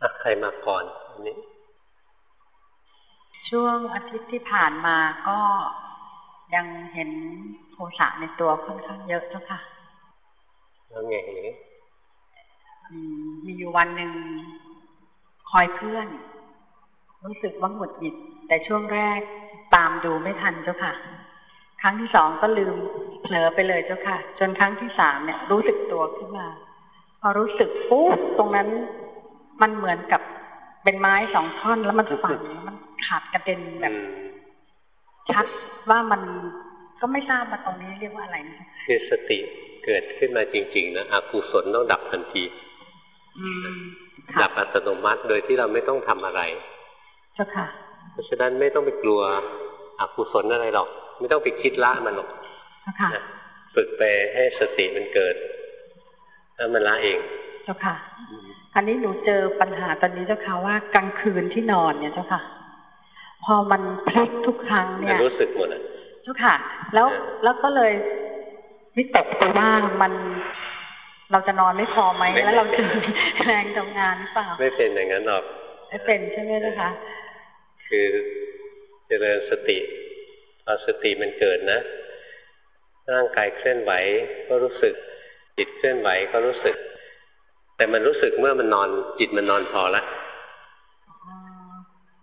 อะใครมาก่อนอันนี้ ช่วงอาทิตย์ที่ผ่านมาก็ยังเห็นโทสะในตัวค่อนข้างเยอะเจ้าค่ะแล้วไงอย่างนี้อืมมีอยู่วันหนึ่งคอยเพื่อน รู้สึกว่าหงุดหงิด แต่ช่วงแรกตามดูไม่ทันเจ้าค่ะ ครั้งที่สองก็ลืมเผลอไปเลยเจ้าค่ะ จนครั้งที่สามเนี่ย รู้สึกตัวขึ้นมา พอรู้สึกปุ๊บตรงนั้น มันเหมือนกับเป็นไม้สองท่อนแล้วมันฝังมันขาดกระเด็นแบบอืมชัดว่ามันก็ไม่ทราบมาตรงนี้เรียกว่าอะไรนะคือสติเกิดขึ้นมาจริง ๆ นะอกุศลต้องดับทันทีอืมดัค่ะบอัตโนมัติโดยที่เราไม่ต้องทำอะไรเจ้าค่ะ เพราะฉะนั้นไม่ต้องไปกลัวอกุศลอะไรหรอก ไม่ต้องไปคิดละมันหรอกเจ้าค่ะนะฝึกไปให้สติมันเกิดแล้วมันละเองเจ้าค่ะ อันนี้หนูเจอปัญหาตอนนี้เจ้าค่ะว่ากลางคืนที่นอนเนี่ยเจ้าค่ะ พอมันพลิกทุกครั้งมัเนี่นยรู้สึกหมดอะเจ้าค่ะ แล้วเออแล้วก็เลยวิตกไปว่ามันเราจะนอนไม่พอไหมแล้วเราจะมีแรงทำงานหรือเปล่า ไม่เป็นอย่างนั้นหรอกไม่เป็นใช่ไหมเจ้าค่ะคือเจริญสติพอสติมันเกิดนะ ร่างกายเคลื่อนไหวก็รู้สึกจิตเคลื่อนไหวก็รู้สึก แต่มันรู้สึกเมื่อมันนอนจิตมันนอนพอละ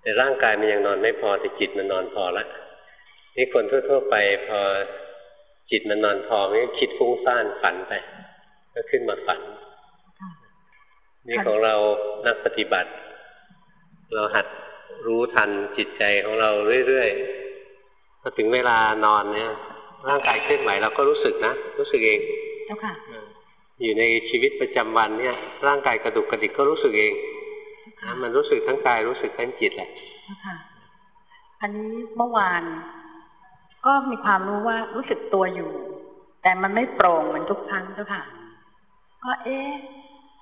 แต่ร่างกายมันยังนอนไม่พอแต่จิตมันนอนพอละนี่คนทั่วๆไปพอจิตมันนอนพอมันก็คิดฟุ้งซ่านฝันไป ก็ขึ้นมาฝัน นี่ของเรานักปฏิบัติ เราหัดรู้ทันจิตใจของเราเรื่อยๆพอถึงเวลานอนเนี่ย ร่างกายเคลื่อนไหวเราก็รู้สึกนะ รู้สึกเองเจ้าค่ะ อยู่ในชีวิตประจำวันเนี่ย ร่างกายกระดุกกระดิกก็รู้สึกเองนะมันรู้สึกทั้งกายรู้สึกทั้งจิตแหละเจ้าค่ะอันนี้เมื่อวาน ก็มีความรู้ว่ารู้สึกตัวอยู่ แต่มันไม่โปร่งเหมือนทุกครั้งเจ้าค่ะ ก็เอ๊ะ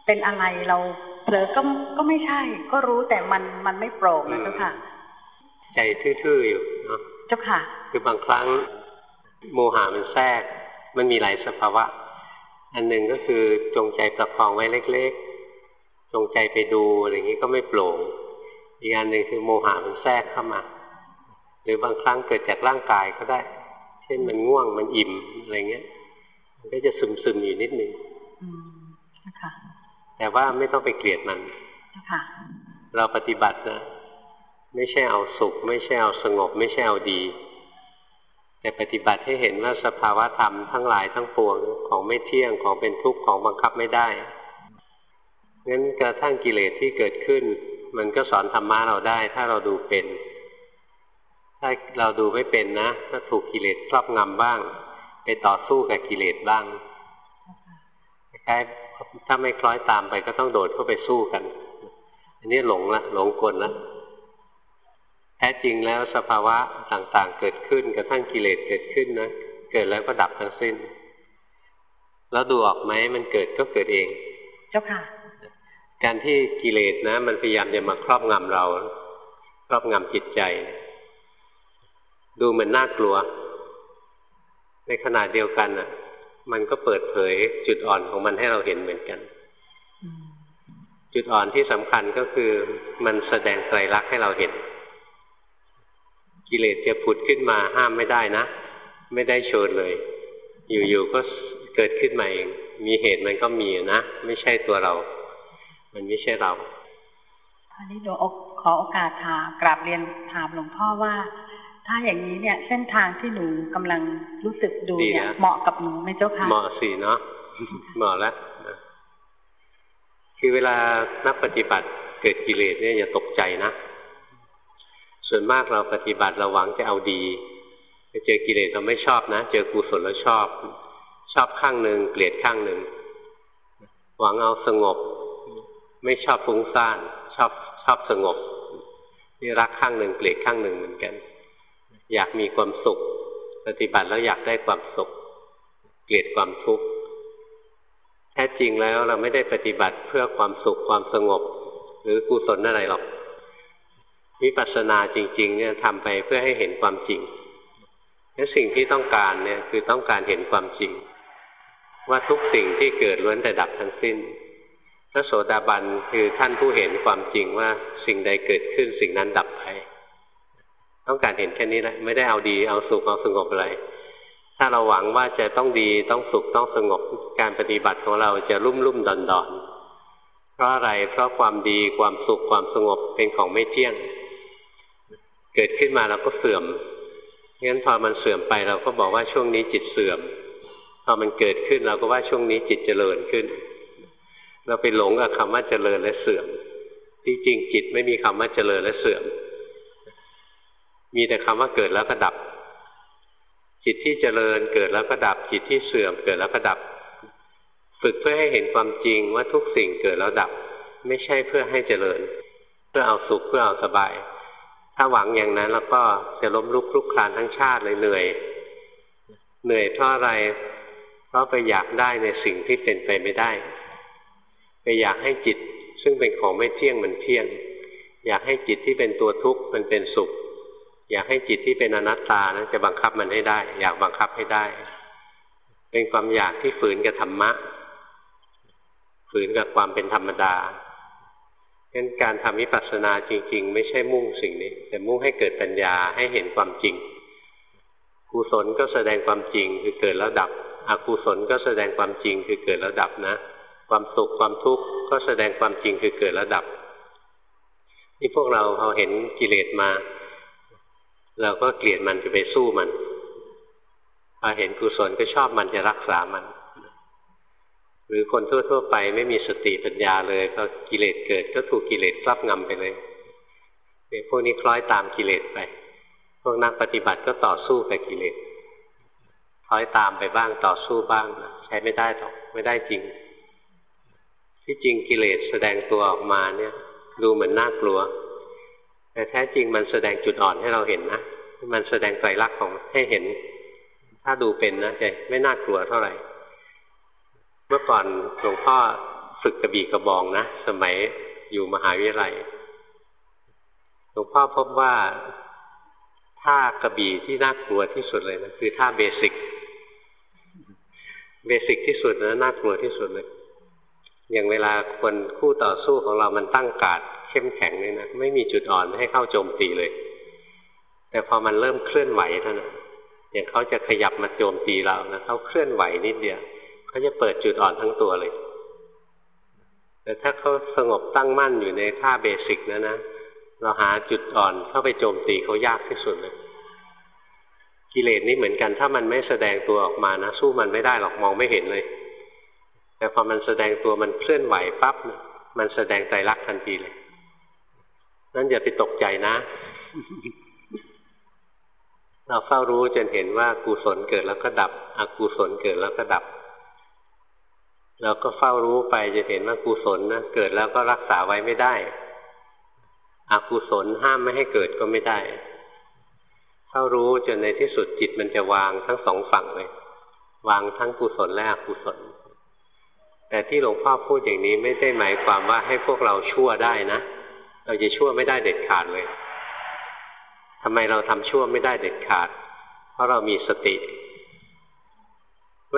เป็นอะไรเราเผลอก็ก็ไม่ใช่ ก็รู้แต่มันมันไม่โปร่งนะเจ้าค่ะ ใจทื่อๆอยู่เนาะเจ้าค่ะ คือบางครั้งโมหะมันแทรก มันมีหลายสภาวะ อันหนึ่งก็คือจงใจประคองไว้เล็ก ๆ จงใจไปดูอะไรอย่างนี้ก็ไม่โปร่ง อีกอันหนึ่งคือโมหะมันแทรกเข้ามา หรือบางครั้งเกิดจากร่างกายก็ได้ เช่นมันง่วงมันอิ่มอะไรเงี้ย มันก็จะซึมๆอยู่นิดนึงอืมเจ้าค่ะแต่ว่าไม่ต้องไปเกลียดมันเจ้าค่ะเราปฏิบัตินะไม่ใช่เอาสุข ไม่ใช่เอาสงบ ไม่ใช่เอาดี แต่ปฏิบัติให้เห็นว่าสภาวะธรรมทั้งหลายทั้งปวงของไม่เที่ยงของเป็นทุกข์ของบังคับไม่ได้งั้นกระทั่งกิเลสที่เกิดขึ้น มันก็สอนธรรมะเราได้ ถ้าเราดูเป็น ถ้าเราดูไม่เป็นนะถ้าถูกกิเลสครอบงำบ้าง ไปต่อสู้กับกิเลสบ้างคล้ายถ้าไม่คล้อยตามไปก็ต้องโดดเข้าไปสู้กัน อันนี้หลงละหลงกลละ แท้จริงแล้วสภาวะต่างๆ เกิดขึ้นกระทั่งกิเลสเกิดขึ้นนะเกิดแล้วก็ดับทั้งสิ้น แล้วดูออกไหมมันเกิดก็เกิดเอง เจ้าค่ะ การที่กิเลสนะ มันพยายามจะมาครอบงำเรา ครอบงำจิตใจ ดูเหมือนน่ากลัว ในขณะเดียวกันอะ มันก็เปิดเผยจุดอ่อนของมันให้เราเห็นเหมือนกันอืมจุดอ่อนที่สำคัญก็คือมันแสดงไตรลักษณ์ให้เราเห็น กิเลสจะผุดขึ้นมาห้ามไม่ได้นะ ไม่ได้เชิญเลย อยู่ๆก็เกิดขึ้นมาเอง มีเหตุมันก็มีนะ ไม่ใช่ตัวเรา มันไม่ใช่เราอันนี้หนูขอโอกาสถามกราบเรียนถามหลวงพ่อว่า ถ้าอย่างนี้เนี่ย เส้นทางที่หนูกำลังรู้สึกดูเนี่ยดีนะเหมาะกับหนูไหมเจ้าค่ะเหมาะสิเนาะเหมาะแล้วนะคือเวลานักปฏิบัติเกิดกิเลสเนี่ยอย่าตกใจนะ ส่วนมากเราปฏิบัติเราหวังจะเอาดีไปเจอกิเลสเราไม่ชอบนะ เจอกุศลแล้วชอบ ชอบข้างหนึ่งเกลียดข้างหนึ่ง หวังเอาสงบ ไม่ชอบฟุ้งซ่าน ชอบชอบสงบนี่รักข้างหนึ่งเกลียดข้างหนึ่งเหมือนกัน อยากมีความสุข ปฏิบัติแล้วอยากได้ความสุข เกลียดความทุกข์แท้จริงแล้วเราไม่ได้ปฏิบัติเพื่อความสุขความสงบ หรือกุศลอะไรหรอก วิปัสสนาจริง ๆ เนี่ยทำไปเพื่อให้เห็นความจริงและสิ่งที่ต้องการเนี่ยคือต้องการเห็นความจริง ว่าทุกสิ่งที่เกิดล้วนแต่ดับทั้งสิ้น พระโสดาบันคือท่านผู้เห็นความจริงว่าสิ่งใดเกิดขึ้นสิ่งนั้นดับไป ต้องการเห็นแค่นี้แหละไม่ได้เอาดีเอาสุขเอาสงบอะไรถ้าเราหวังว่าจะต้องดีต้องสุขต้องสงบการปฏิบัติของเราจะรุ่มรุ่มดอนดอนเพราะอะไรเพราะความดีความสุขความสงบเป็นของไม่เที่ยง เกิดขึ้นมาเราก็เสื่อมงั้นพอมันเสื่อมไปเราก็บอกว่าช่วงนี้จิตเสื่อม พอมันเกิดขึ้นเราก็ว่าช่วงนี้จิตเจริญขึ้น เราไปหลงกับคำว่าเจริญและเสื่อม ที่จริงจิตไม่มีคำว่าเจริญและเสื่อม มีแต่คำว่าเกิดแล้วก็ดับ จิตที่เจริญเกิดแล้วก็ดับ จิตที่เสื่อมเกิดแล้วก็ดับ ฝึกเพื่อให้เห็นความจริงว่าทุกสิ่งเกิดแล้วดับ ไม่ใช่เพื่อให้เจริญ เพื่อเอาสุขเพื่อเอาสบาย ถ้าหวังอย่างนั้น แล้วก็จะล้มลุกคลุกคลานทั้งชาติเลยเหนื่อย เหนื่อยเพราะอะไร เพราะไปอยากได้ในสิ่งที่เป็นไปไม่ได้ ไปอยากให้จิตซึ่งเป็นของไม่เที่ยงมันเที่ยง อยากให้จิตที่เป็นตัวทุกข์มันเป็นสุข อยากให้จิตที่เป็นอนัตตานะจะบังคับมันให้ได้ อยากบังคับให้ได้ เป็นความอยากที่ฝืนกับธรรมะ ฝืนกับความเป็นธรรมดา ฉะนั้นการทำวิปัสสนาจริง ๆ ไม่ใช่มุ่งสิ่งนี้ แต่มุ่งให้เกิดปัญญาให้เห็นความจริง กุศลก็แสดงความจริงคือเกิดแล้วดับอกุศลก็แสดงความจริงคือเกิดแล้วดับนะ ความสุขความทุกข์ก็แสดงความจริงคือเกิดแล้วดับ นี่พวกเราพอเห็นกิเลสมา เราก็เกลียดมันจะไปสู้มันพอเห็นกุศลก็ชอบมันจะรักษามัน หรือคนทั่วๆไปไม่มีสติปัญญาเลยพอกิเลสเกิดก็ถูกกิเลสครอบงำไปเลยพวกนี้คล้อยตามกิเลสไป พวกนักปฏิบัติก็ต่อสู้กับกิเลสคล้อยตามไปบ้างต่อสู้บ้างใช้ไม่ได้หรอกไม่ได้จริง ที่จริงกิเลสแสดงตัวออกมาเนี่ย ดูเหมือนน่ากลัว แต่แท้จริงมันแสดงจุดอ่อนให้เราเห็นนะมันแสดงไตรลักษณ์ของให้เห็น ถ้าดูเป็นนะจะไม่น่ากลัวเท่าไหร่ เมื่อก่อนหลวงพ่อฝึกกระบี่กระบองนะ สมัยอยู่มหาวิทยาลัย หลวงพ่อพบว่าท่ากระบี่ที่น่ากลัวที่สุดเลยนะคือท่าเบสิก เบสิกที่สุดนะน่ากลัวที่สุดเลยอย่างเวลาคนคู่ต่อสู้ของเรามันตั้งกาดเข้มแข็งเลยนะไม่มีจุดอ่อนให้เข้าโจมตีเลย แต่พอมันเริ่มเคลื่อนไหวเท่านั้นอย่างเขาจะขยับมาโจมตีเรานะเขาเคลื่อนไหวนิดเดียว เขาจะเปิดจุดอ่อนทั้งตัวเลย แต่ถ้าเขาสงบตั้งมั่นอยู่ในท่าเบสิกนะนะ เราหาจุดอ่อนเข้าไปโจมตีเขายากที่สุดเลย กิเลสนี่เหมือนกัน ถ้ามันไม่แสดงตัวออกมานะ สู้มันไม่ได้หรอกมองไม่เห็นเลย แต่พอมันแสดงตัวมันเคลื่อนไหวปั๊บมันแสดงใจรักทันทีเลย นั่นอย่าไปตกใจนะ เราเฝ้ารู้จนเห็นว่ากุศลเกิดแล้วก็ดับ อกุศลเกิดแล้วก็ดับ เราก็เฝ้ารู้ไปจะเห็นว่ากุศลนะเกิดแล้วก็รักษาไว้ไม่ได้อกุศลห้ามไม่ให้เกิดก็ไม่ได้เฝ้ารู้จนในที่สุดจิตมันจะวางทั้งสองฝั่งเลยวางทั้งกุศลและอกุศล แต่ที่หลวงพ่อพูดอย่างนี้ไม่ได้หมายความว่าให้พวกเราชั่วได้นะเราจะชั่วไม่ได้เด็ดขาดเลยทำไมเราทำชั่วไม่ได้เด็ดขาด เพราะเรามีสติ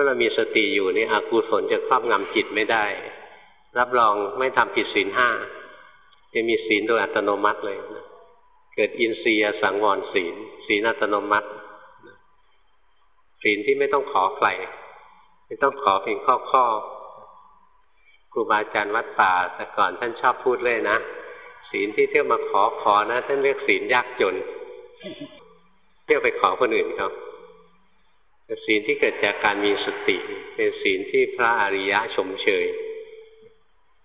มื่อเรามีสติอยู่นี่อกุศลจะครอบงำจิตไม่ได้ รับรองไม่ทำผิดศีลห้าจะมีศีลโดยอัตโนมัติเลยนะเกิดอินทรียสังวรศีล ศีลอัตโนมัติศีลที่ไม่ต้องขอใครไม่ต้องขอเพียงข้อข้อครูบาอาจารย์วัดป่าแต่ก่อนท่านชอบพูดเลยนะศีลที่เที่ยวมาขอขอนะท่านเรียกศีลยากจน เที่ยวไปขอคนอื่นเขา ศีลที่เกิดจากการมีสติ เป็นศีลที่พระอริยะชมเชย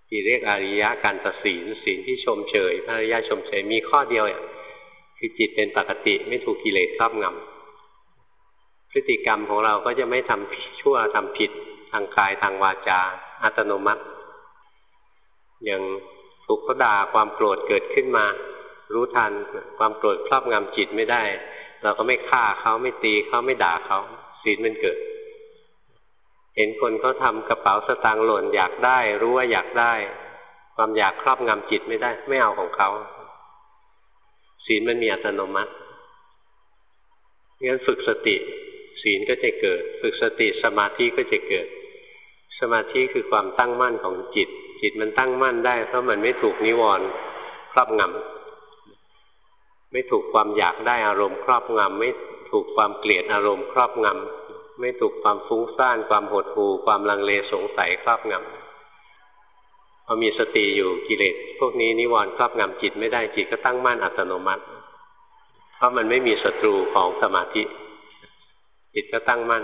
ที่เรียกอริยะการตัดศีลศีลที่ชมเชยพระอริยะชมเชยมีข้อเดียวคือจิตเป็นปกติไม่ถูกกิเลสครอบงำพฤติกรรมของเราก็จะไม่ทำชั่วทำผิดทางกายทางวาจา อัตโนมัติ อย่างถูกเขาด่าความโกรธเกิดขึ้นมา รู้ทันความโกรธครอบงำจิตไม่ได้ เราก็ไม่ฆ่าเขาไม่ตีเขาไม่ด่าเขา ศีลมันเกิด เห็นคนเขาทากระเป๋าสตางค์หล่นอยากได้ รู้ว่าอยากได้ ความอยากครอบงำจิตไม่ได้ ไม่เอาของเขาศีลมันมีอัตโนมัติงั้นฝึกสติ ศีลก็จะเกิด ฝึกสติสมาธิก็จะเกิด สมาธิคือความตั้งมั่นของจิต จิตมันตั้งมั่นได้ เพราะมันไม่ถูกนิวรณ์ครอบงำไม่ถูกความอยากได้อารมณ์ครอบงำไม่ ถูกความเกลียดอารมณ์ครอบงำไม่ถูกความฟุ้งซ่านความหดหู่ความลังเลสงสัยครอบงำพอมีสติอยู่กิเลสพวกนี้นิวรณ์ครอบงำจิตไม่ได้จิตก็ตั้งมั่นอัตโนมัติ เพราะมันไม่มีศัตรูของสมาธิ จิตก็ตั้งมั่น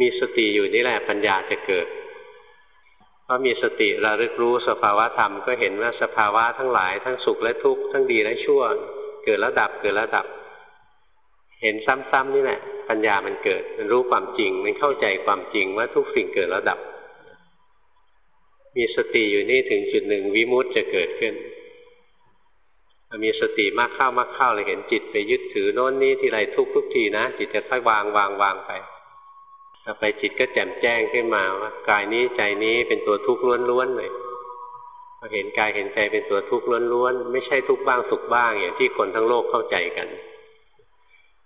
มีสติอยู่นี่แหละปัญญาจะเกิดเพราะมีสติระลึกรู้สภาวะธรรมก็เห็นว่าสภาวะทั้งหลายทั้งสุขและทุกข์ทั้งดีและชั่ว เกิดแล้วดับเกิดแล้วดับ เห็นซ้ำๆนี่แหละปัญญามันเกิด มันรู้ความจริง มันเข้าใจความจริงว่าทุกสิ่งเกิดแล้วดับ มีสติอยู่นี่ถึงจุดหนึ่งวิมุตจะเกิดขึ้นมีสติมากเข้ามากเข้าเลยเห็นจิตไปยึดถือโน้นนี้ทีไรทุกทุกทีนะจิตจะค่อยวางวางวางไปต่อไปจิตก็แจ่มแจ้งขึ้นมาว่ากายนี้ใจนี้เป็นตัวทุกข์ล้วนๆเลยพอเห็นกายเห็นใจเป็นตัวทุกข์ล้วนๆไม่ใช่ทุกข์บ้างสุขบ้างอย่างที่คนทั้งโลกเข้าใจกัน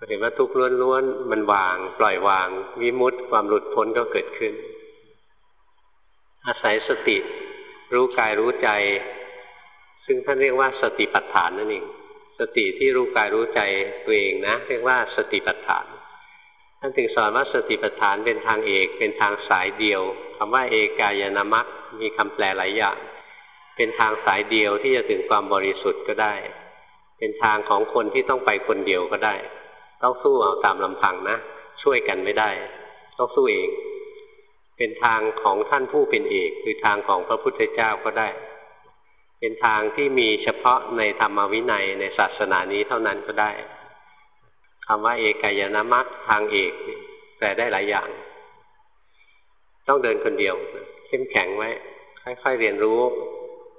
เห็นว่าทุกข์ล้วนๆมันวาง ปล่อยวาง วิมุตติความหลุดพ้นก็เกิดขึ้น อาศัยสติ รู้กายรู้ใจ ซึ่งท่านเรียกว่าสติปัฏฐานนั่นเองสติที่รู้กายรู้ใจตัวเองนะ เรียกว่าสติปัฏฐานท่านถึงสอนว่าสติปัฏฐานเป็นทางเอกเป็นทางสายเดียวคำว่าเอกายนามัคมีคำแปลหลายอย่าง เป็นทางสายเดียวที่จะถึงความบริสุทธิ์ก็ได้ เป็นทางของคนที่ต้องไปคนเดียวก็ได้ ต้องสู้เอาตามลำพังนะ ช่วยกันไม่ได้ ต้องสู้เอง เป็นทางของท่านผู้เป็นเอกคือทางของพระพุทธเจ้าก็ได้ เป็นทางที่มีเฉพาะในธรรมวินัยในศาสนานี้เท่านั้นก็ได้คำว่าเอกายนามัคทางเอกแปลได้หลายอย่าง ต้องเดินคนเดียว เข้มแข็งไว้ ค่อยๆเรียนรู้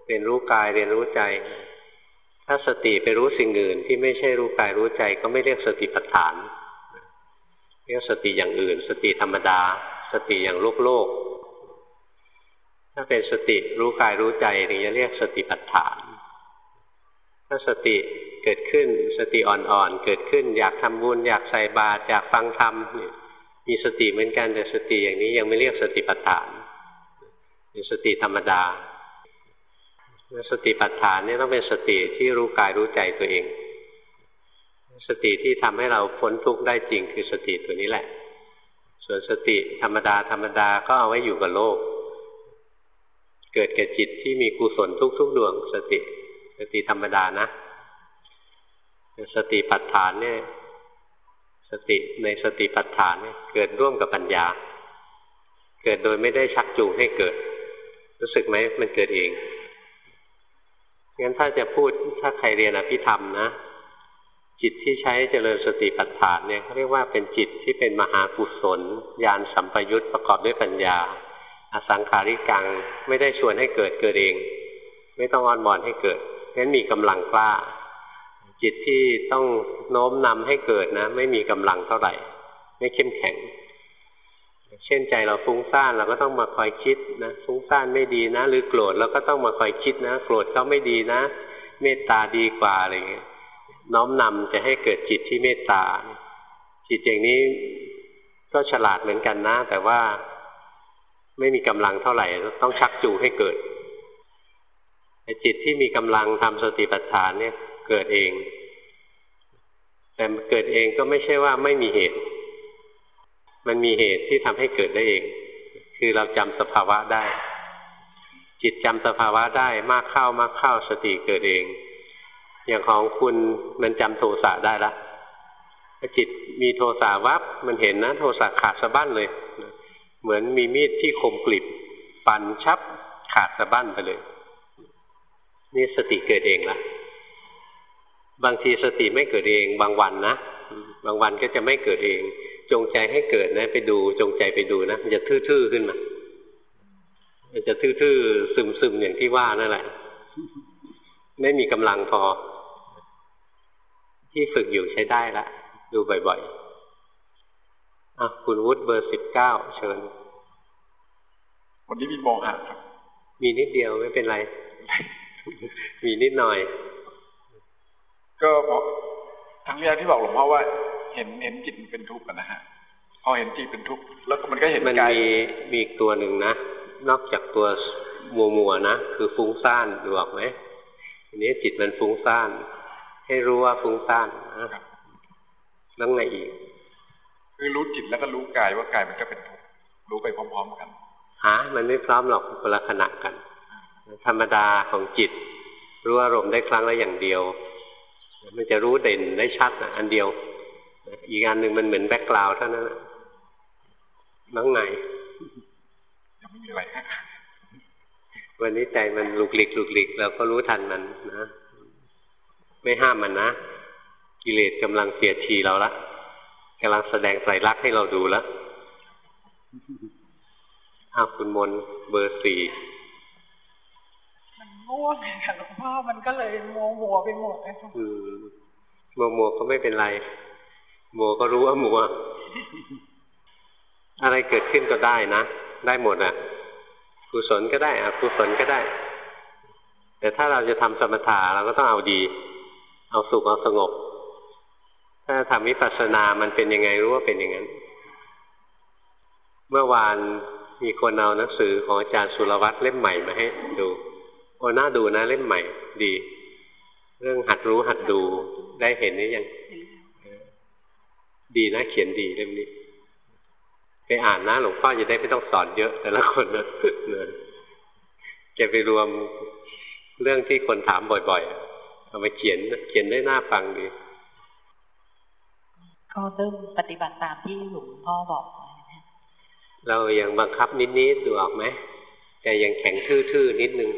เรียนรู้กายเรียนรู้ใจ ถ้าสติไปรู้สิ่งอื่นที่ไม่ใช่รู้กายรู้ใจก็ไม่เรียกสติปัฏฐาน เรียกสติอย่างอื่น สติธรรมดา สติอย่างโลกโลก ถ้าเป็นสติรู้กายรู้ใจถึงจะเรียกสติปัฏฐาน ถ้าสติเกิดขึ้นสติอ่อนๆเกิดขึ้น อยากทำบุญอยากใส่บาตรอยากฟังธรรมมีสติเหมือนกันแต่สติอย่างนี้ยังไม่เรียกสติปัฏฐานเป็นสติธรรมดา สติปัฏฐานนี่ต้องเป็นสติที่รู้กายรู้ใจตัวเอง สติที่ทำให้เราพ้นทุกข์ได้จริงคือสติตัวนี้แหละ ส่วนสติธรรมดาธรรมดาก็เอาไว้อยู่กับโลก เกิดแก่จิตที่มีกุศลทุกๆดวง สติ สติธรรมดานะสติปัฏฐานเนี่ย สติในสติปัฏฐานเนี่ยเกิดร่วมกับปัญญา เกิดโดยไม่ได้ชักจูงให้เกิด รู้สึกไหมมันเกิดเอง งั้นถ้าจะพูดถ้าใครเรียนอภิธรรมนะ จิตที่ใช้เจริญสติปัฏฐานเนี่ยเขาเรียกว่าเป็นจิตที่เป็นมหากุศลญาณสัมปยุตประกอบด้วยปัญญา อสังขาริกังไม่ได้ชวนให้เกิดเกิดเอง ไม่ต้องอ้อนวอนให้เกิดงั้นมีกำลังกล้า จิตที่ต้องโน้มนำให้เกิดนะ ไม่มีกำลังเท่าไหร่ ไม่เข้มแข็ง เช่นใจเราฟุ้งซ่านเราก็ต้องมาคอยคิดนะฟุ้งซ่านไม่ดีนะ หรือโกรธเราก็ต้องมาคอยคิดนะ โกรธเขาไม่ดีนะ เมตตาดีกว่าอะไรเงี้ยน้อมนำจะให้เกิดจิตที่เมตตา จิตอย่างนี้ก็ฉลาดเหมือนกันนะ แต่ว่าไม่มีกำลังเท่าไหร่ ต้องชักจูงให้เกิดแต่จิตที่มีกำลังทำสติปัฏฐานเนี่ย เกิดเอง แต่เกิดเองก็ไม่ใช่ว่าไม่มีเหตุ มันมีเหตุที่ทำให้เกิดได้เอง คือเราจำสภาวะได้ จิตจำสภาวะได้มากเข้ามากเข้าสติเกิดเอง อย่างของคุณมันจำโทสะได้ละจิตมีโทสะวับมันเห็นนะโทสะขาดสะบั้นเลย เหมือนมีมีดที่คมกริบปันชับขาดสะบั้นไปเลย นี่สติเกิดเองละบางทีสติไม่เกิดเอง บางวันนะ บางวันก็จะไม่เกิดเอง จงใจให้เกิดนะ ไปดูจงใจไปดูนะมันจะทื่อๆขึ้นมามันจะทื่อๆซึมๆอย่างที่ว่านั่นแหละ ไม่มีกำลังพอ ที่ฝึกอยู่ใช้ได้ละดูบ่อยๆอะคุณวุฒิเบอร์สิบเก้าเชิญวันนี้มีโมหะครับ มีนิดเดียวไม่เป็นไร มีนิดหน่อย ก็พอทั้งแรกที่บอกหลวงพ่อว่า เห็นเห็นจิตมันเป็นทุกข์กันนะฮะพอเห็นจิตเป็นทุกข์แล้วก็มันก็เห็นมันกายมีมีอีกตัวหนึ่งนะนอกจากตัวมัวมัวๆนะคือฟุ้งซ่านดูออกไหมทีนี้จิตมันฟุ้งซ่าน ให้รู้ว่าฟุ้งซ่านนะแล้วไงอีก คือรู้จิตแล้วก็รู้กายว่ากายมันก็เป็นทุกข์รู้ไปพร้อม ๆ กันหามันไม่พร้อมหรอกคนละขณะกัน ธรรมดาของจิต รู้อารมณ์ได้ครั้งละอย่างเดียว มันจะรู้เด่นได้ชัดนะอันเดียว อีกอันหนึ่งมันเหมือน background เท่านั้นนะแล้วไงยังไม่มีอะไรฮะวันนี้ใจมันหลุกหลิกหลุกหลิกเราก็รู้ทันมันนะ ไม่ห้ามมันนะ กิเลสกำลังเสียทีเราละกำลังแสดงไตรลักษณ์ให้เราดูแล้วอ้าวคุณมนต์เบอร์สี่มันง่วงค่ะหลวงพ่อมันก็เลยมัวมัวไปหมดเลยค่ะอืมมัวมัวก็ไม่เป็นไร มัวก็รู้ว่ามัวอะไรเกิดขึ้นก็ได้นะ ได้หมดอะกุศลก็ได้อะกุศลก็ได้ แต่ถ้าเราจะทำสมถะเราก็ต้องเอาดี เอาสุขเอาสงบ ถ้าทำวิปัสสนา มันเป็นยังไงรู้ว่าเป็นอย่างนั้น เมื่อวานมีคนเอาหนังสือของอาจารย์สุรวัตรเล่มใหม่มาให้ดูโอ้น่าดูนะเล่มใหม่ ดี เรื่องหัดรู้หัดดูได้เห็นหรือยัง ดีนะเขียนดีเล่มนี้ไปอ่านนะหลวงพ่อจะได้ไม่ต้องสอนเยอะ แต่ละคนนะเนี่ยแกไปรวมเรื่องที่คนถามบ่อยๆเอามาเขียนเขียนได้น่าฟังดีก็เริ่มปฏิบัติตามที่หลวงพ่อบอกไว้นะเรายังบังคับนิดๆดูออกไหมแต่ยังแข็งทื่อๆนิดนึง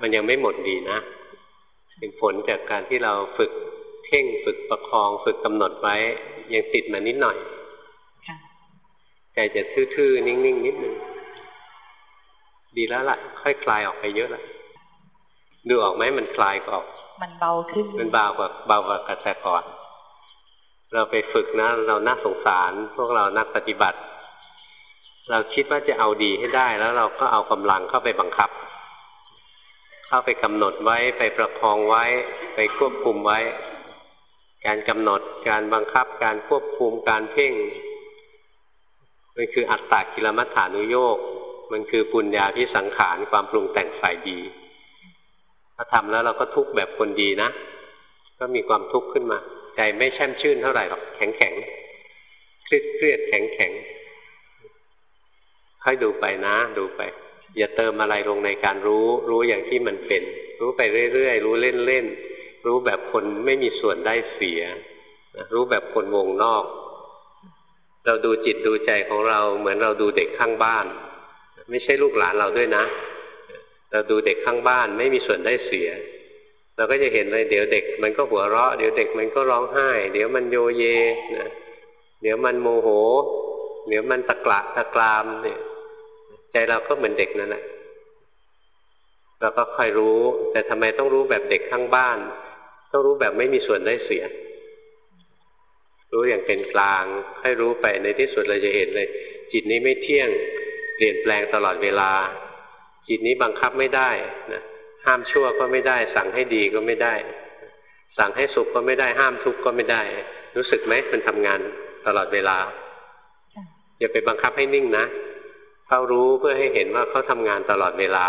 มันยังไม่หมดดีนะเป็นผลจากการที่เราฝึก เพ่งฝึกประคองฝึกกำหนดไว้ ยังติดมานิดหน่อยค่ะใจจะทื่อๆ นิ่งๆ นิดนึงดีแล้วล่ะ ค่อยคลายออกไปเยอะละดูออกไหมมันคลายก็ออก มันเบาขึ้น มันเบากว่าเบากว่ากระแสก่อน เราไปฝึกนะ เราน่าสงสาร พวกเรานักปฏิบัติ เราคิดว่าจะเอาดีให้ได้ แล้วเราก็เอากำลังเข้าไปบังคับ เข้าไปกำหนดไว้ไปประคองไว้ ไปควบคุมไว้ การกำหนดการบังคับการควบคุมการเพ่ง มันคืออัตตากิลมัฏฐานุโยกมันคือปุญญาพิสังขารความปรุงแต่งฝ่ายดีถ้าทำแล้วเราก็ทุกข์แบบคนดีนะ ก็มีความทุกข์ขึ้นมา ใจไม่แช่มชื่นเท่าไหร่หรอกแข็งแข็งเครียดเครียดแข็งแข็งค่อยดูไปนะ ดูไป อย่าเติมอะไรลงในการรู้ รู้อย่างที่มันเป็น รู้ไปเรื่อยๆ รู้เล่นๆ รู้แบบคนไม่มีส่วนได้เสีย รู้แบบคนวงนอก เราดูจิตดูใจของเราเหมือนเราดูเด็กข้างบ้าน ไม่ใช่ลูกหลานเราด้วยนะ เราดูเด็กข้างบ้านไม่มีส่วนได้เสีย เราก็จะเห็นเลยเดี๋ยวเด็ก มันก็หัวเราะ เดี๋ยวเด็กมันก็ร้องไห้ เดี๋ยวมันโยเยนะเดี๋ยวมันโมโห เดี๋ยวมันตะกละตะกรามเนี่ยใจเราก็เหมือนเด็กนั่นแหละเราก็ค่อยรู้ แต่ทำไมต้องรู้แบบเด็กข้างบ้าน ต้องรู้แบบไม่มีส่วนได้เสีย รู้อย่างเป็นกลางค่อยรู้ไปในที่สุดเราจะเห็นเลย จิตนี้ไม่เที่ยง เปลี่ยนแปลงตลอดเวลา จิตนี้บังคับไม่ได้นะห้ามชั่วก็ไม่ได้ สั่งให้ดีก็ไม่ได้ สั่งให้สุขก็ไม่ได้ ห้ามทุกข์ก็ไม่ได้ รู้สึกไหมมันทำงานตลอดเวลาอย่าไปบังคับให้นิ่งนะเขารู้เพื่อให้เห็นว่าเขาทำงานตลอดเวลา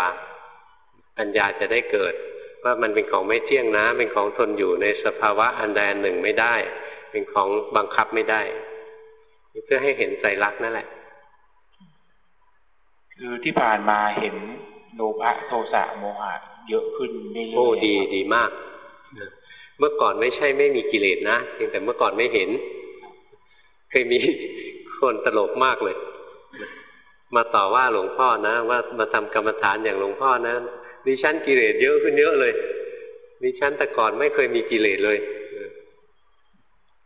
ปัญญาจะได้เกิด ว่ามันเป็นของไม่เที่ยงนะ เป็นของทนอยู่ในสภาวะอันใดอันหนึ่งไม่ได้ เป็นของบังคับไม่ได้ เพื่อให้เห็นใจรักนั่นแหละ คือที่ผ่านมาเห็นโลภะโทสะโมหะเยอะขึ้นเรื่อยๆโอ้ดีครับดีมาก เมื่อก่อนไม่ใช่ไม่มีกิเลสนะเพียงแต่เมื่อก่อนไม่เห็น เคยมีคนตลกมากเลย มาต่อว่าหลวงพ่อนะ ว่ามาทำกรรมฐานอย่างหลวงพ่อนะ ดิฉันกิเลสเยอะขึ้นเยอะเลยดิฉันแต่ก่อนไม่เคยมีกิเลสเลย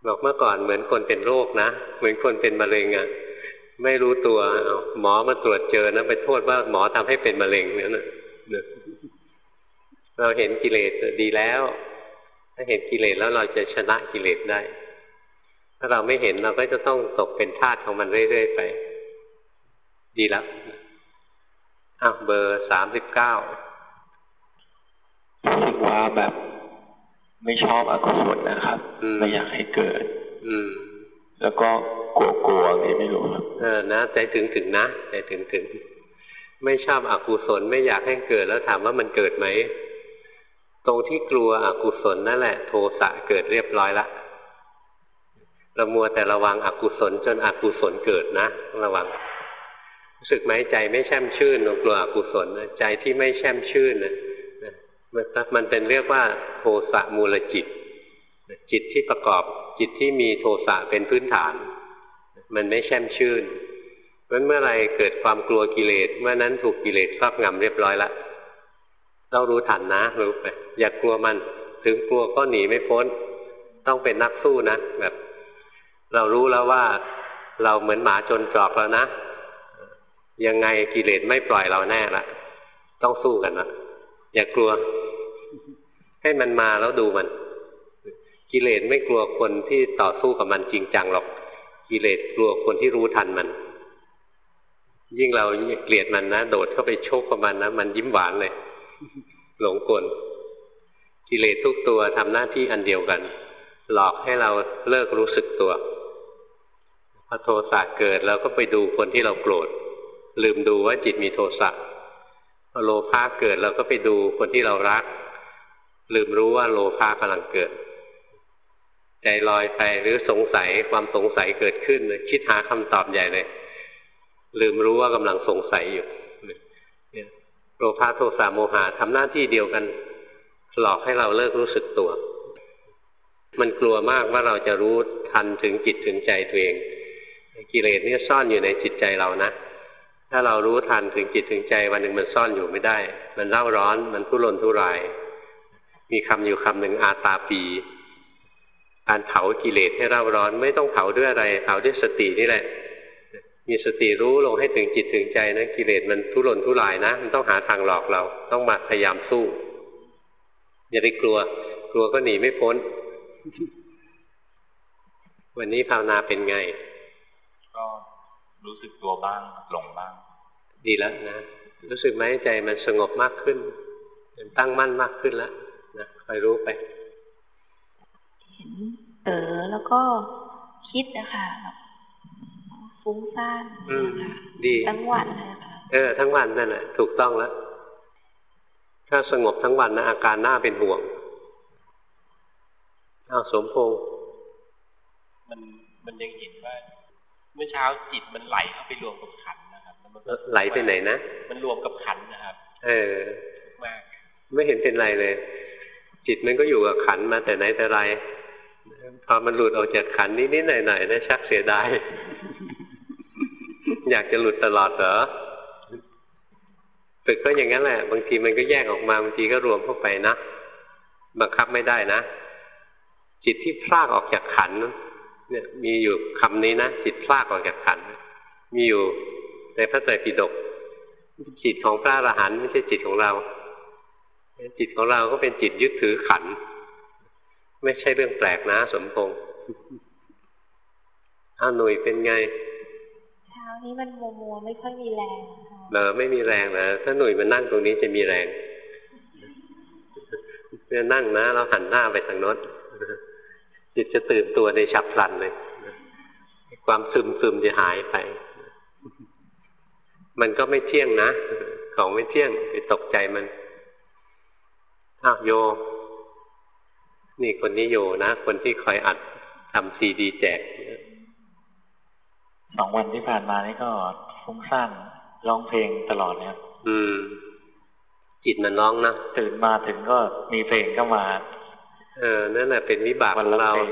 บอกเมื่อก่อนเหมือนคนเป็นโรคนะ เหมือนคนเป็นมะเร็งอะ่ะ ไม่รู้ตัวเอาหมอมาตรวจเจอนะไปโทษว่าหมอทำให้เป็นมะเร็งเนี่ยนะเนี่ยเราเห็นกิเลสดีแล้ว ถ้าเห็นกิเลสแล้วเราจะชนะกิเลสได้ ถ้าเราไม่เห็นเราก็จะต้องตกเป็นทาสของมันเรื่อยๆไป ดีแล้วอะเบอร์สามสิบเก้า รู้สึกว่าแบบไม่ชอบอกุศลนะครับอืมไม่อยากให้เกิด อืม แล้วก็กลัวๆไงไม่รู้ครับเออนะใจถึงถึงนะใจถึงถึงไม่ชอบอกุศลไม่อยากให้เกิดแล้วถามว่ามันเกิดไหมตรงที่กลัวอกุศลนั่นแหละ โทสะเกิดเรียบร้อยละเรามัวแต่ระวังอกุศลจนอกุศลเกิดนะระวังรู้สึกไหมใจไม่แช่มชื่นเรากลัวอกุศลนะใจที่ไม่แช่มชื่นนะ มันมันเป็นเรียกว่าโทสะมูลจิต จิตที่ประกอบจิตที่มีโทสะเป็นพื้นฐาน มันไม่แช่มชื่นเพราะเมื่อไรเกิดความกลัวกิเลสเมื่อนั้นถูกกิเลสครอบงำเรียบร้อยแล้วต้องรู้ทันนะรู้ไปอย่ากลัวมันถึงกลัวก็หนีไม่พ้น ต้องเป็นนักสู้นะแบบ เรารู้แล้วว่าเราเหมือนหมาจนจอกแล้วนะ ยังไงกิเลสไม่ปล่อยเราแน่ละต้องสู้กันนะ อย่ากลัว ให้มันมาแล้วดูมัน กิเลสไม่กลัวคนที่ต่อสู้กับมันจริงจังหรอก กิเลสกลัวคนที่รู้ทันมัน ยิ่งเราเกลียดมันนะโดดเข้าไปโชกกับมันนะมันยิ้มหวานเลย หลงกลกิเลสทุกตัวทำหน้าที่อันเดียวกัน หลอกให้เราเลิกรู้สึกตัวพอโทสะเกิดเราก็ไปดูคนที่เราโกรธลืมดูว่าจิตมีโทสะ พอโลภะเกิดเราก็ไปดูคนที่เรารัก ลืมรู้ว่าโลภะกำลังเกิด ใจลอยไปหรือสงสัยความสงสัยเกิดขึ้น คิดหาคำตอบใหญ่เลย ลืมรู้ว่ากำลังสงสัยอยู่โลภะโทสะโมหะทำหน้าที่เดียวกัน หลอกให้เราเลิกรู้สึกตัว มันกลัวมากว่าเราจะรู้ทันถึงจิตถึงใจตัวเอง กิเลสเนี่ยซ่อนอยู่ในจิตใจเรานะ ถ้าเรารู้ทันถึงจิตถึงใจ วันหนึ่งมันซ่อนอยู่ไม่ได้ มันเล่าร้อนมันทุรนทุราย มีคำอยู่คำหนึ่งอาตาปี การเผากิเลสให้เร่าร้อน ไม่ต้องเผาด้วยอะไรเผาด้วยสตินี่แหละ มีสติรู้ลงให้ถึงจิตถึงใจนะกิเลสมันทุรนทุรายนะมันต้องหาทางหลอกเรา ต้องมาพยายามสู้อย่าได้กลัว กลัวก็หนีไม่พ้น วันนี้ภาวนาเป็นไงก็ รู้สึกตัวบ้างหลงบ้าง ดีแล้วนะ รู้สึกไหมใจมันสงบมากขึ้นตั้งมั่นมากขึ้นแล้วนะคอยรู้ไปเห็นเต๋อแล้วก็คิดนะคะแบบฟุ้งซ่านอืมนะคะดีทั้งวันเลยค่ะเออ ทั้งวันนั่นแหละถูกต้องแล้ว ถ้าสงบทั้งวันนะอาการน่าเป็นห่วงอ้าวสมพงษ์มันมันยังเห็นว่า เมื่อเช้าจิตมันไหลเข้าไปรวมกับขันธ์นะครับแล้วมันก็ไหลไปไหนนะ มันรวมกับขันธ์นะครับ เออมาก ไม่เห็นเป็นไรเลย จิตมันก็อยู่กับขันธ์มาแต่ไหนแต่ไร พอมันหลุดออกจากขันธ์นิดๆหน่อยๆนะชักเสียดาย อยากจะหลุดตลอดเหรอฝึกก็อย่างนั้นแหละ บางทีมันก็แยกออกมาบางทีก็รวมเข้าไปนะ บังคับไม่ได้นะ จิตที่พลากออกจากขันธ์ เนี่ยมีอยู่คำนี้นะจิตพลากออกจากขันธ์มีอยู่ในพระไตรปิฎกจิตของพระอรหันต์ไม่ใช่จิตของเรา จิตของเราก็เป็นจิตยึดถือขันธ์ไม่ใช่เรื่องแปลกนะ สมพงษ์อ้าวหนุ่ยเป็นไง เช้านี้มันมัวมัวๆไม่ค่อยมีแรงค่ะเหรอไม่มีแรงนะถ้าหนุ่ยมานั่งตรงนี้จะมีแรงเมื่อนั่งนะ เราหันหน้าไปทางโน้น จิตจะตื่นตัวในฉับพลันเลย ความซึมซึมจะหายไป มันก็ไม่เที่ยงนะ ของไม่เที่ยงไปตกใจมันอ้าวโย นี่คนนี้โยนะ คนที่คอยอัดทำซีดีแจกสองวันที่ผ่านมานี่ก็ฟุ้งซ่านร้องเพลงตลอดนะครับอืม จิตมันร้องนะ ตื่นมาถึงก็มีเพลงเข้ามา เออ นั่นแหละเป็นวิบากวัขนองละเราเพลง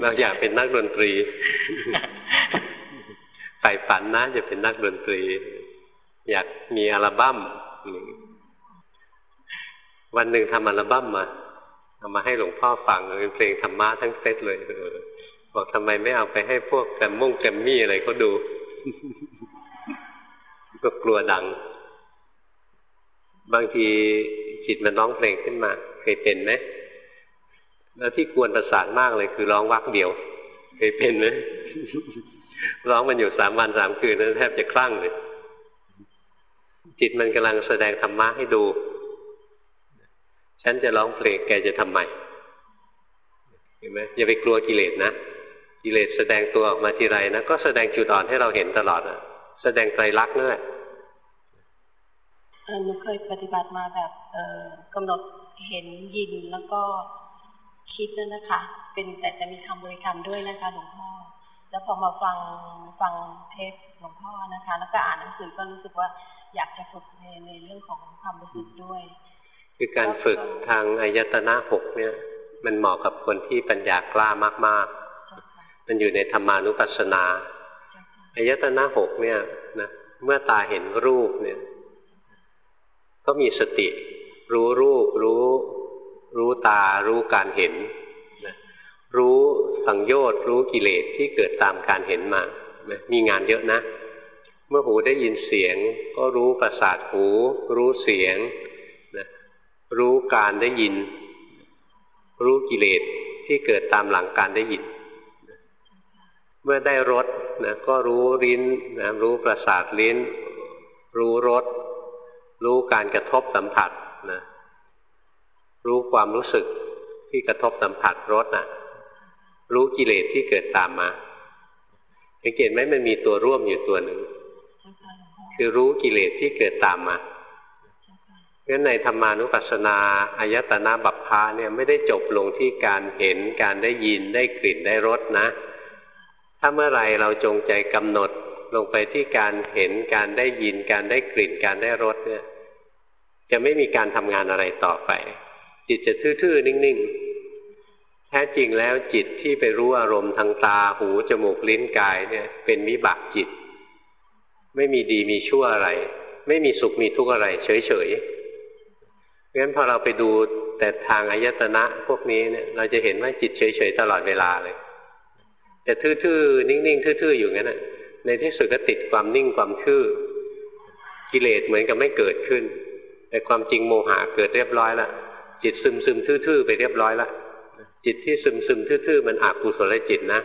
เราอยากเป็นนักดนตรีใฝ่ฝันนะจะเป็นนักดนตรี อยากมีอัลบั้มวันหนึ่งทำอัลบั้มมาเอามาให้หลวงพ่อฟังเป็นเพลงธรรมะทั้งเซตเลยเออบอกทำไมไม่เอาไปให้พวกแกรมม่งแกรมมี่อะไรเขาดู ก็กลัวดัง บางทีจิตมันร้องเพลงขึ้นมา เคยเป็นไหม แล้วที่กวนประสาทมากเลยคือร้องวักเดียวเคยเป็นไหมร้องมันอยู่สามวันสามคืนนั้นแทบจะคลั่งเลย จิตมันกำลังแสดงธรรมะให้ดู ฉันจะร้องเพลงแกจะทำไมเห็นไหมอย่าไปกลัวกิเลสนะกิเลสแสดงตัวออกมาทีไรนะก็แสดงจุดอ่อนให้เราเห็นตลอดนะแสดงไตรลักษณ์นั่นแหละหนูเคยปฏิบัติมาแบบกำหนดเห็นยินแล้วก็ คิดนั่นนะคะ เป็นแต่จะมีคำบริกรรมด้วยนะคะหลวงพ่อ แล้วพอมาฟังฟังเทปหลวงพ่อนะคะ แล้วก็อ่านหนังสือก็รู้สึกว่าอยากจะฝึกในในเรื่องของความรู้สึกด้วย คือการฝึกทางอายตนะหกเนี่ย มันเหมาะกับคนที่ปัญญากล้ามาก ๆ มันอยู่ในธรรมานุปัสสนาอายตนะหกเนี่ยนะเมื่อตาเห็นรูปเนี่ย ก็มีสติ รู้รูป รู้ รู้ตารู้การเห็นนะรู้สังโยชน์รู้กิเลสที่เกิดตามการเห็นมานะมีงานเยอะนะ เมื่อหูได้ยินเสียง ก็รู้ประสาทหู รู้เสียงนะรู้การได้ยิน รู้กิเลสที่เกิดตามหลังการได้ยิน เมื่อได้รสนะก็รู้ลิ้นนะรู้ประสาทลิ้น รู้รสรู้การกระทบสัมผัสนะ รู้ความรู้สึกที่กระทบสัมผัสรสนะรู้กิเลสที่เกิดตามมาสังเกตไหมมันมีตัวร่วมอยู่ตัวหนึ่งคือรู้กิเลสที่เกิดตามมาเพราะฉะนั้นในธรรมานุปัสสนาอายตนะบัพพาเนี่ยไม่ได้จบลงที่การเห็นการได้ยินได้กลิ่นได้รสนะ ถ้าเมื่อไรเราจงใจกำหนดลงไปที่การเห็นการได้ยินการได้กลิ่นการได้รสเนี่ย จะไม่มีการทำงานอะไรต่อไป จิตจะทื่อๆ นิ่งๆ แท้จริงแล้วจิตที่ไปรู้อารมณ์ทางตาหูจมูกลิ้นกายเนี่ย เป็นวิบากจิต ไม่มีดีมีชั่วอะไร ไม่มีสุขมีทุกข์อะไร เฉยๆงั้นพอเราไปดูแต่ทางอายตนะพวกนี้เนี่ย เราจะเห็นว่าจิตเฉยๆตลอดเวลาเลยแต่ทื่อๆ นิ่งๆ ทื่อๆ อยู่งั้นน่ะในที่สุดก็ติดความนิ่งความทื่อกิเลสเหมือนกับไม่เกิดขึ้น แต่ความจริงโมหะเกิดเรียบร้อยแล้ว จิตซึมซึมทื่อๆไปเรียบร้อยแล้วจิตที่ซึมซึมทื่อๆมันอากุศลจิตนะ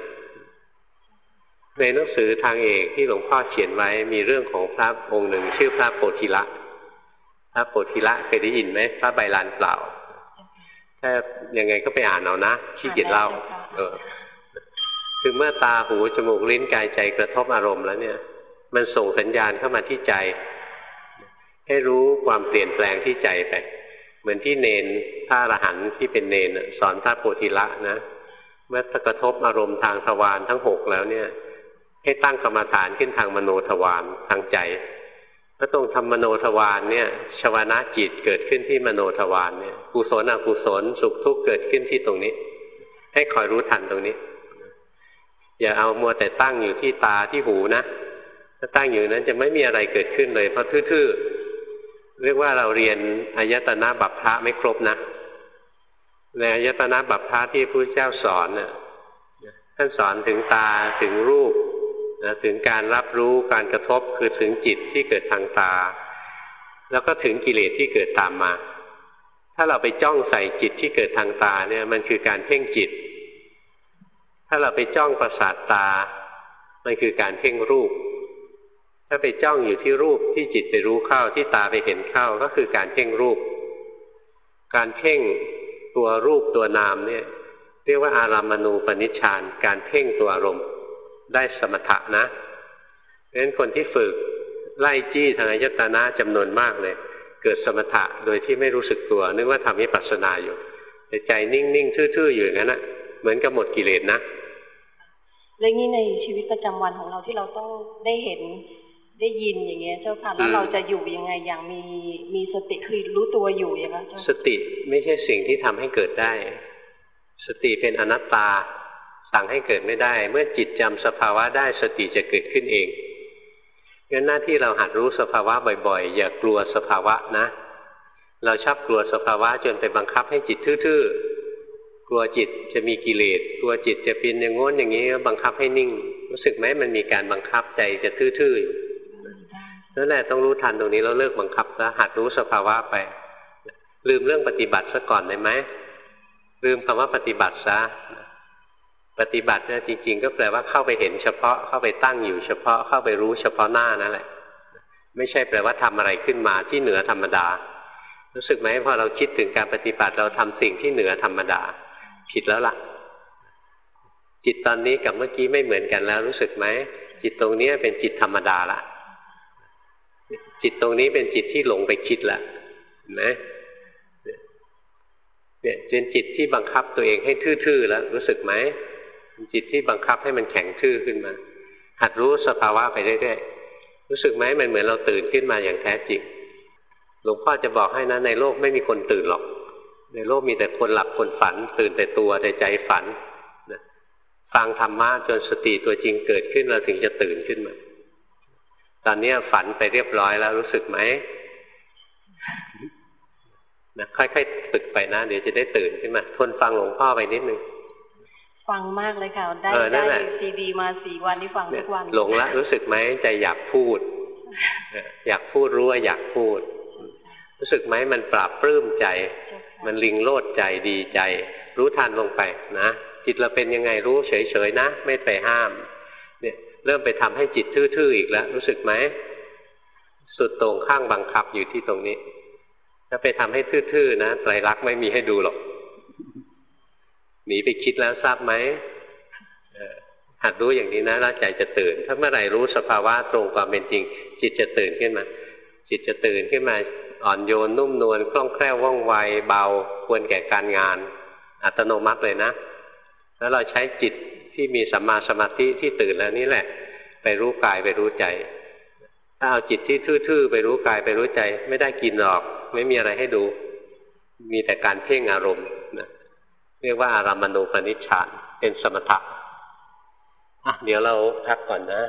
ในหนังสือทางเอกที่หลวงพ่อเขียนไว้มีเรื่องของพระองค์หนึ่ง ชื่อพระโพธิละพระโพธิละเคยได้ยินไหมพระใบลานเปล่าถ้ายังไงก็ไปอ่านเอานะขี้เกียจเล่า เออ คือเมื่อตาหูจมูกลิ้นกายใจกระทบอารมณ์แล้วเนี่ย มันส่งสัญญาณเข้ามาที่ใจ ให้รู้ความเปลี่ยนแปลงที่ใจไปเห มือนที่เนนพระอรหันต์ที่เป็นเนนสอนพระโพธิละนะเมื่อกระทบอารมณ์ทางทวารทั้งหกแล้วเนี่ย ให้ตั้งกรรมฐานขึ้นทางมโนทวารทางใจพระตรงทำมโนทวารเนี่ยชวนาจิตเกิดขึ้นที่มโนทวารเนี่ยกุศลอกุศลสุขทุกข์เกิดขึ้นที่ตรงนี้ ให้คอยรู้ทันตรงนี้ อย่าเอามัวแต่ตั้งอยู่ที่ตาที่หูนะถ้าตั้งอยู่นั้นจะไม่มีอะไรเกิดขึ้นเลยเพราะทื่อๆ เรียกว่าเราเรียนอายตนะบัพพะไม่ครบนะในอายตนะบัพพะที่พระเจ้าสอนเนี่ยท่านสอนถึงตาถึงรูปนะถึงการรับรู้การกระทบคือถึงจิตที่เกิดทางตา แล้วก็ถึงกิเลสที่เกิดตามมา ถ้าเราไปจ้องใส่จิตที่เกิดทางตาเนี่ย มันคือการเพ่งจิต ถ้าเราไปจ้องประสาทตา มันคือการเพ่งรูป ถ้าไปจ้องอยู่ที่รูปที่จิตไปรู้เข้าที่ตาไปเห็นเข้าก็คือการเพ่งรูป การเพ่งตัวรูปตัวนามเนี่ย เรียกว่าอารามณูปนิชฌาน การเพ่งตัวอารมณ์ได้สมถะนะเพราะฉะนั้นคนที่ฝึกไล่จี้ทางอายตนะจำนวนมากเลย เกิดสมถะโดยที่ไม่รู้สึกตัว นึกว่าทำวิปัสสนาอยู่แต่ใจนิ่งๆทื่อๆอยู่อย่างนั้นนะเหมือนกับหมดกิเลสนะแล้วนี้ในชีวิตประจำวันของเราที่เราต้องได้เห็น ได้ยินอย่างเงี้ยเจ้าค่ะแล้วเราจะอยู่ยังไงอย่างมีมีสติคือรู้ตัวอยู่อย่างเงี้ยเจ้าสติไม่ใช่สิ่งที่ทำให้เกิดได้ สติเป็นอนัตตาสั่งให้เกิดไม่ได้ เมื่อจิตจำสภาวะได้สติจะเกิดขึ้นเองงั้นหน้าที่เราหัดรู้สภาวะบ่อย ๆ อย่ากลัวสภาวะนะ เราชอบกลัวสภาวะจนไปบังคับให้จิตทื่อๆกลัวจิตจะมีกิเลสกลัวจิตจะเป็นอย่างง้นอย่างนี้บังคับให้นิ่ง รู้สึกไหมมันมีการบังคับใจจะทื่อๆอยู่ นั่นแหละต้องรู้ทันตรงนี้แล้วเลิกบังคับแล้วหัดรู้สภาวะไป ลืมเรื่องปฏิบัติซะก่อนได้ไหมลืมคำว่าปฏิบัติซะปฏิบัติเนี่ยจริง ๆ ก็แปลว่าเข้าไปเห็นเฉพาะเข้าไปตั้งอยู่เฉพาะเข้าไปรู้เฉพาะหน้านั่นแหละ ไม่ใช่แปลว่าทำอะไรขึ้นมาที่เหนือธรรมดา รู้สึกไหมพอเราคิดถึงการปฏิบัติเราทำสิ่งที่เหนือธรรมดา ผิดแล้วล่ะ จิตตอนนี้กับเมื่อกี้ไม่เหมือนกันแล้วรู้สึกไหมจิตตรงนี้เป็นจิตธรรมดาละ จิตตรงนี้เป็นจิตที่หลงไปคิดละเห็นไหมเนี่ยเป็นจิตที่บังคับตัวเองให้ทื่อๆแล้ว รู้สึกไหมเป็นจิตที่บังคับให้มันแข็งทื่อขึ้นมา หัดรู้สภาวะไปเรื่อยๆรู้สึกไหมมันเหมือนเราตื่นขึ้นมาอย่างแท้จริงหลวงพ่อจะบอกให้นะในโลกไม่มีคนตื่นหรอก ในโลกมีแต่คนหลับคนฝัน ตื่นแต่ตัวแต่ใจฝันนะฟังธรรมะจนสติตัวจริงเกิดขึ้นเราถึงจะตื่นขึ้นมา ตอนนี้ฝันไปเรียบร้อยแล้วรู้สึกไหมนะค่อยๆฝึกไปนะ เดี๋ยวจะได้ตื่นขึ้นมา ทนฟังหลวงพ่อไปนิดนึง ฟังมากเลยค่ะ ได้เออนั่ได้นแหละซีดีมาสี่วันที่ฟังเนี่ทุยกวัน หลงละรู้สึกไหมใจอยากพูดเอออยากพูดรู้ว่าอยากพูด รู้สึกไหมมันปราบปลื้มใจเจ้าค่ะมันลิงโลดใจดีใจ รู้ทันลงไปนะจิตเราเป็นยังไงรู้เฉยๆนะ ไม่ไปห้าม เริ่มไปทำให้จิตทื่อๆอีกแล้ว รู้สึกไหมสุดตรงข้างบังคับอยู่ที่ตรงนี้ ถ้าไปทำให้ทื่อๆนะไตรลักษณ์ไม่มีให้ดูหรอกหนีไปคิดแล้วทราบไหมหัดรู้อย่างนี้นะแล้วใจจะตื่น ถ้าเมื่อไหร่รู้สภาวะตรงความเป็นจริง จิตจะตื่นขึ้นมา จิตจะตื่นขึ้นมา อ่อนโยนนุ่มนวลคล่องแคล่วว่องไวเบา ควรแก่การงาน อัตโนมัติเลยนะ แล้วเราใช้จิตที่มีสัมมาสมาธิที่ตื่นแล้วนี่แหละ ไปรู้กายไปรู้ใจ ถ้าเอาจิตที่ทื่อๆไปรู้กายไปรู้ใจ ไม่ได้กินหรอก ไม่มีอะไรให้ดู มีแต่การเพ่งอารมณ์นะเรียกว่าอารามณูปนิชฌานเป็นสมถะอะเดี๋ยวเราพักก่อนนะ